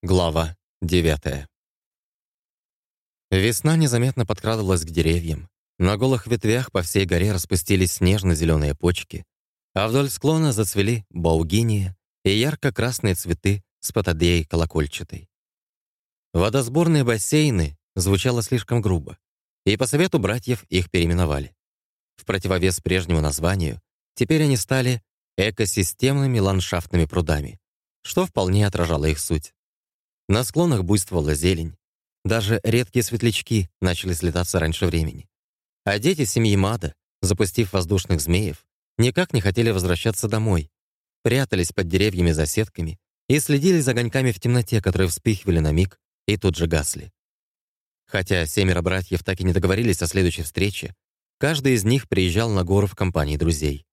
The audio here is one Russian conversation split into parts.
Глава 9 Весна незаметно подкрадывалась к деревьям. На голых ветвях по всей горе распустились снежно-зеленые почки, а вдоль склона зацвели баугиния и ярко-красные цветы с патодеей колокольчатой. Водосборные бассейны звучало слишком грубо, и по совету братьев их переименовали. В противовес прежнему названию теперь они стали экосистемными ландшафтными прудами, что вполне отражало их суть. На склонах буйствовала зелень. Даже редкие светлячки начали слетаться раньше времени. А дети семьи Мада, запустив воздушных змеев, никак не хотели возвращаться домой. Прятались под деревьями за сетками и следили за огоньками в темноте, которые вспыхивали на миг и тут же гасли. Хотя семеро братьев так и не договорились о следующей встрече, каждый из них приезжал на гору в компании друзей.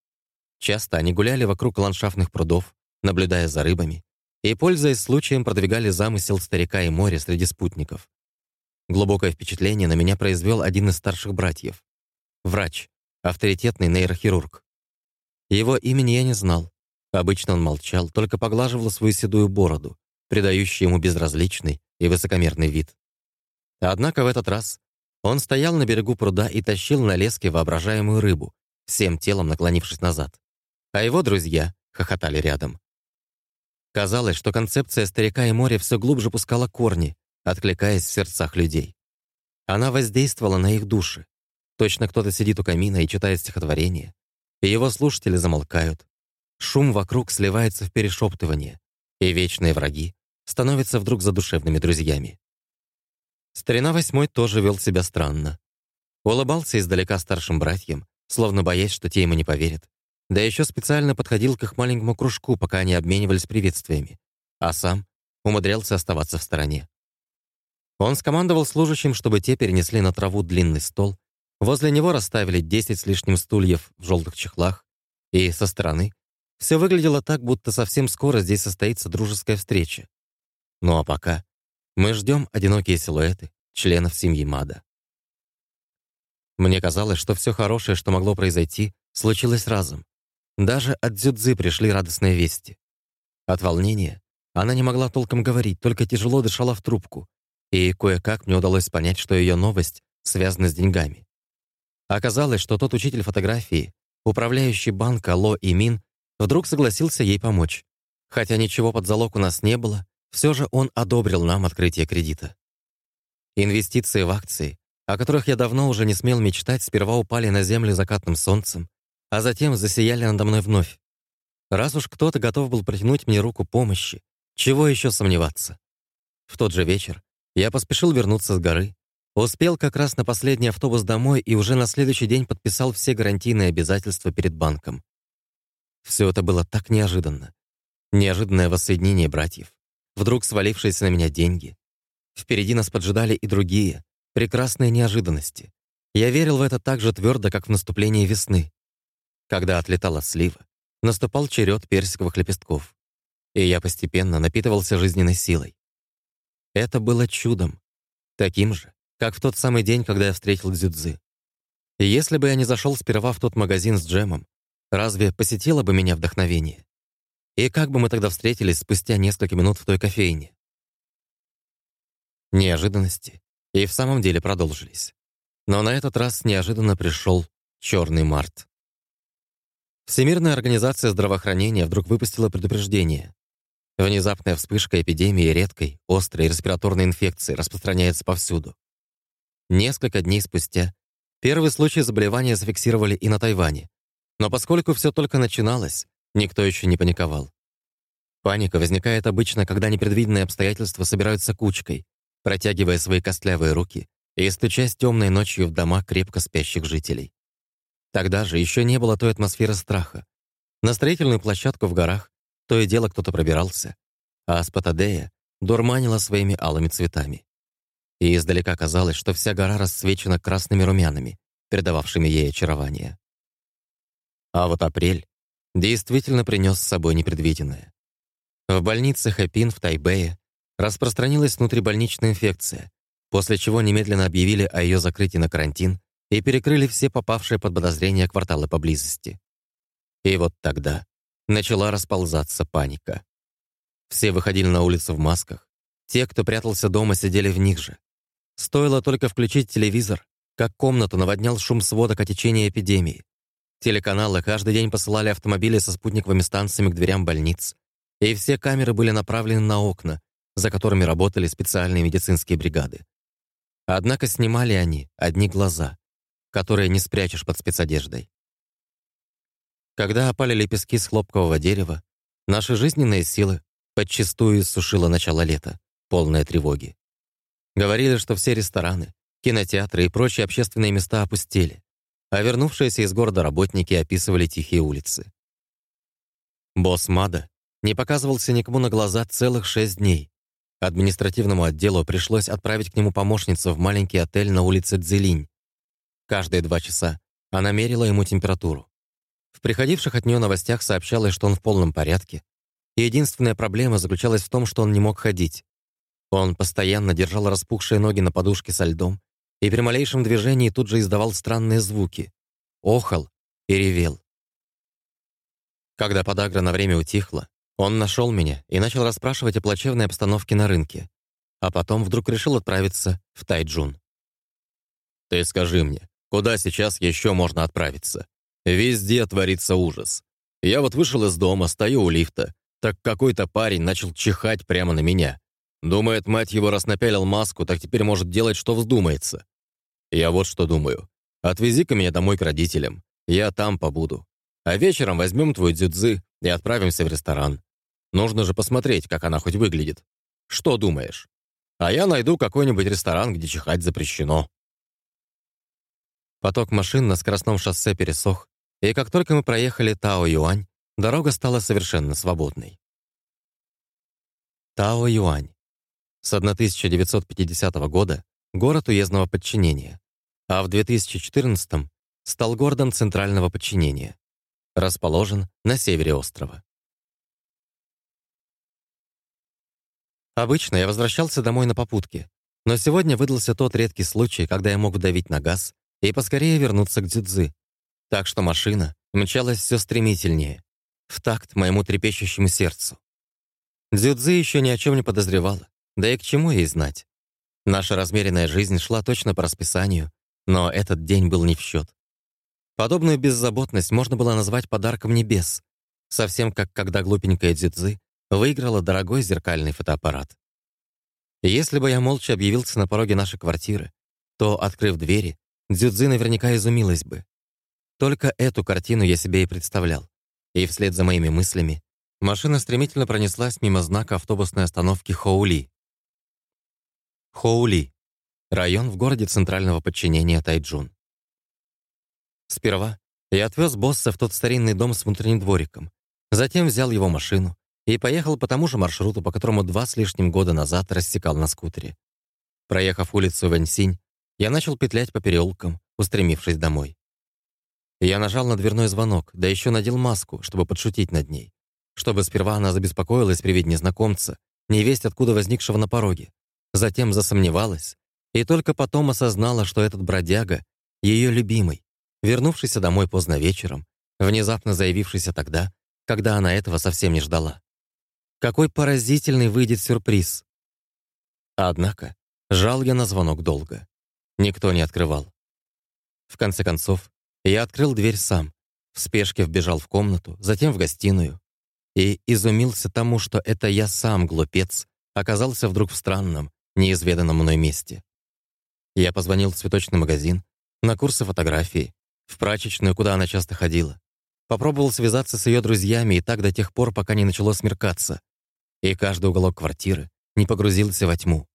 Часто они гуляли вокруг ландшафтных прудов, наблюдая за рыбами, и, пользуясь случаем, продвигали замысел старика и моря среди спутников. Глубокое впечатление на меня произвел один из старших братьев. Врач, авторитетный нейрохирург. Его имени я не знал. Обычно он молчал, только поглаживал свою седую бороду, придающую ему безразличный и высокомерный вид. Однако в этот раз он стоял на берегу пруда и тащил на леске воображаемую рыбу, всем телом наклонившись назад. А его друзья хохотали рядом. Казалось, что концепция старика и моря все глубже пускала корни, откликаясь в сердцах людей. Она воздействовала на их души. Точно кто-то сидит у камина и читает стихотворение, и его слушатели замолкают. Шум вокруг сливается в перешептывание, и вечные враги становятся вдруг задушевными друзьями. Старина Восьмой тоже вел себя странно. Улыбался издалека старшим братьям, словно боясь, что те ему не поверят, да еще специально подходил к их маленькому кружку, пока они обменивались приветствиями, а сам умудрялся оставаться в стороне. Он скомандовал служащим, чтобы те перенесли на траву длинный стол, возле него расставили 10 с лишним стульев в желтых чехлах, и со стороны все выглядело так, будто совсем скоро здесь состоится дружеская встреча. Ну а пока мы ждем одинокие силуэты членов семьи Мада. Мне казалось, что все хорошее, что могло произойти, случилось разом. Даже от Дзюдзы пришли радостные вести. От волнения она не могла толком говорить, только тяжело дышала в трубку, и кое-как мне удалось понять, что ее новость связана с деньгами. Оказалось, что тот учитель фотографии, управляющий банка Ло и Мин, вдруг согласился ей помочь. Хотя ничего под залог у нас не было, все же он одобрил нам открытие кредита. Инвестиции в акции, о которых я давно уже не смел мечтать, сперва упали на землю закатным солнцем, а затем засияли надо мной вновь. Раз уж кто-то готов был протянуть мне руку помощи, чего еще сомневаться? В тот же вечер я поспешил вернуться с горы, успел как раз на последний автобус домой и уже на следующий день подписал все гарантийные обязательства перед банком. Все это было так неожиданно. Неожиданное воссоединение братьев, вдруг свалившиеся на меня деньги. Впереди нас поджидали и другие, прекрасные неожиданности. Я верил в это так же твердо, как в наступление весны. Когда отлетала слива, наступал черед персиковых лепестков, и я постепенно напитывался жизненной силой. Это было чудом, таким же, как в тот самый день, когда я встретил Дзюдзы. И если бы я не зашел сперва в тот магазин с джемом, разве посетило бы меня вдохновение? И как бы мы тогда встретились спустя несколько минут в той кофейне? Неожиданности и в самом деле продолжились. Но на этот раз неожиданно пришел черный март. Всемирная организация здравоохранения вдруг выпустила предупреждение. Внезапная вспышка эпидемии редкой, острой респираторной инфекции распространяется повсюду. Несколько дней спустя первый случай заболевания зафиксировали и на Тайване. Но поскольку все только начиналось, никто еще не паниковал. Паника возникает обычно, когда непредвиденные обстоятельства собираются кучкой, протягивая свои костлявые руки и стучась темной ночью в дома крепко спящих жителей. Тогда же еще не было той атмосферы страха. На строительную площадку в горах то и дело кто-то пробирался, а Аспатадея дурманила своими алыми цветами. И издалека казалось, что вся гора расцвечена красными румянами, передававшими ей очарование. А вот апрель действительно принес с собой непредвиденное. В больнице Хэпин в Тайбэе распространилась внутрибольничная инфекция, после чего немедленно объявили о ее закрытии на карантин и перекрыли все попавшие под подозрение кварталы поблизости. И вот тогда начала расползаться паника. Все выходили на улицу в масках, Те, кто прятался дома, сидели в них же. Стоило только включить телевизор, как комнату наводнял шум сводок о течении эпидемии. Телеканалы каждый день посылали автомобили со спутниковыми станциями к дверям больниц, и все камеры были направлены на окна, за которыми работали специальные медицинские бригады. Однако снимали они одни глаза, которые не спрячешь под спецодеждой. Когда опали лепестки с хлопкового дерева, наши жизненные силы подчистую иссушило начало лета, полное тревоги. Говорили, что все рестораны, кинотеатры и прочие общественные места опустели, а вернувшиеся из города работники описывали тихие улицы. Босс Мада не показывался никому на глаза целых шесть дней. Административному отделу пришлось отправить к нему помощницу в маленький отель на улице Цзилинь. Каждые два часа она мерила ему температуру. В приходивших от нее новостях сообщалось, что он в полном порядке. И единственная проблема заключалась в том, что он не мог ходить. Он постоянно держал распухшие ноги на подушке со льдом и при малейшем движении тут же издавал странные звуки. Охал и ревел. Когда подагра на время утихла, он нашел меня и начал расспрашивать о плачевной обстановке на рынке, а потом вдруг решил отправиться в Тайджун. «Ты скажи мне, куда сейчас еще можно отправиться? Везде творится ужас. Я вот вышел из дома, стою у лифта, так какой-то парень начал чихать прямо на меня. Думает, мать его, раз напялил маску, так теперь может делать, что вздумается. Я вот что думаю. Отвези-ка меня домой к родителям. Я там побуду. А вечером возьмем твой дзюдзы и отправимся в ресторан. Нужно же посмотреть, как она хоть выглядит. Что думаешь? А я найду какой-нибудь ресторан, где чихать запрещено. Поток машин на скоростном шоссе пересох, и как только мы проехали Тао-Юань, дорога стала совершенно свободной. Тао-Юань. С 1950 года город уездного подчинения, а в 2014 стал городом центрального подчинения. Расположен на севере острова. Обычно я возвращался домой на попутке, но сегодня выдался тот редкий случай, когда я мог давить на газ и поскорее вернуться к дзюдзы. Так что машина мчалась все стремительнее, в такт моему трепещущему сердцу. Дзюдзы еще ни о чем не подозревала, да и к чему ей знать. Наша размеренная жизнь шла точно по расписанию, но этот день был не в счет. Подобную беззаботность можно было назвать подарком небес, совсем как когда глупенькая дзюдзы выиграла дорогой зеркальный фотоаппарат. Если бы я молча объявился на пороге нашей квартиры, то, открыв двери, Дзюдзи наверняка изумилась бы. Только эту картину я себе и представлял. И вслед за моими мыслями машина стремительно пронеслась мимо знака автобусной остановки Хоули. Хоули — район в городе центрального подчинения Тайджун. Сперва я отвез босса в тот старинный дом с внутренним двориком, затем взял его машину и поехал по тому же маршруту, по которому два с лишним года назад рассекал на скутере. Проехав улицу Вэньсинь, я начал петлять по переулкам, устремившись домой. Я нажал на дверной звонок, да еще надел маску, чтобы подшутить над ней. Чтобы сперва она забеспокоилась при виде незнакомца, невесть откуда возникшего на пороге. Затем засомневалась, и только потом осознала, что этот бродяга — ее любимый, вернувшийся домой поздно вечером, внезапно заявившийся тогда, когда она этого совсем не ждала. Какой поразительный выйдет сюрприз. Однако жал я на звонок долго. Никто не открывал. В конце концов, я открыл дверь сам, в спешке вбежал в комнату, затем в гостиную и изумился тому, что это я сам, глупец, оказался вдруг в странном, неизведанном мной месте. Я позвонил в цветочный магазин, на курсы фотографии, в прачечную, куда она часто ходила. Попробовал связаться с ее друзьями и так до тех пор, пока не начало смеркаться. И каждый уголок квартиры не погрузился во тьму.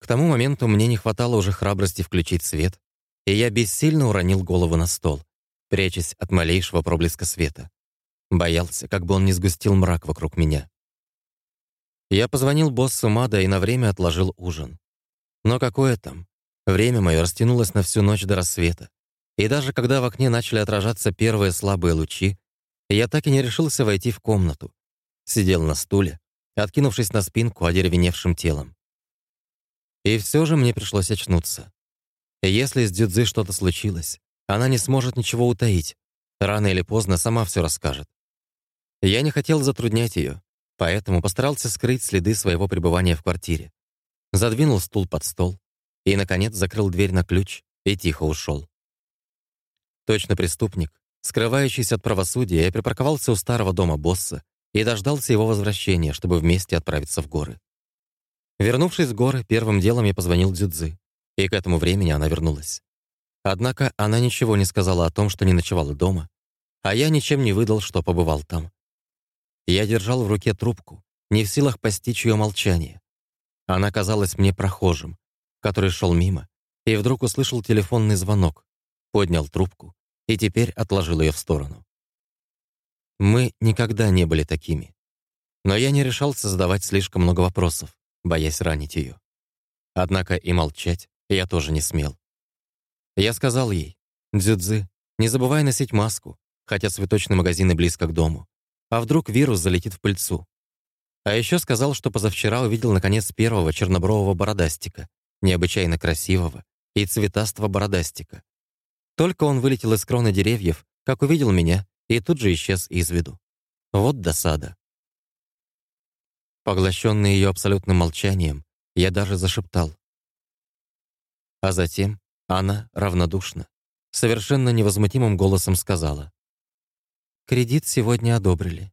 К тому моменту мне не хватало уже храбрости включить свет, и я бессильно уронил голову на стол, прячась от малейшего проблеска света. Боялся, как бы он не сгустил мрак вокруг меня. Я позвонил боссу Мада и на время отложил ужин. Но какое там? Время мое растянулось на всю ночь до рассвета. И даже когда в окне начали отражаться первые слабые лучи, я так и не решился войти в комнату. Сидел на стуле, откинувшись на спинку одеревеневшим телом. И все же мне пришлось очнуться. Если с Дзюдзы что-то случилось, она не сможет ничего утаить. Рано или поздно сама все расскажет. Я не хотел затруднять ее, Поэтому постарался скрыть следы своего пребывания в квартире. Задвинул стул под стол и, наконец, закрыл дверь на ключ и тихо ушел. Точно преступник, скрывающийся от правосудия, я припарковался у старого дома босса и дождался его возвращения, чтобы вместе отправиться в горы. Вернувшись в горы, первым делом я позвонил Дзюдзы, и к этому времени она вернулась. Однако она ничего не сказала о том, что не ночевала дома, а я ничем не выдал, что побывал там. Я держал в руке трубку, не в силах постичь ее молчание. Она казалась мне прохожим, который шел мимо, и вдруг услышал телефонный звонок, поднял трубку и теперь отложил ее в сторону. Мы никогда не были такими. Но я не решался задавать слишком много вопросов боясь ранить ее. Однако и молчать я тоже не смел. Я сказал ей, «Дзюдзы, не забывай носить маску, хотя цветочные магазины близко к дому. А вдруг вирус залетит в пыльцу?» А еще сказал, что позавчера увидел наконец первого чернобрового бородастика, необычайно красивого и цветастого бородастика. Только он вылетел из кроны деревьев, как увидел меня, и тут же исчез из виду. Вот досада. Поглощенный ее абсолютным молчанием, я даже зашептал. А затем она равнодушно, совершенно невозмутимым голосом сказала. «Кредит сегодня одобрили.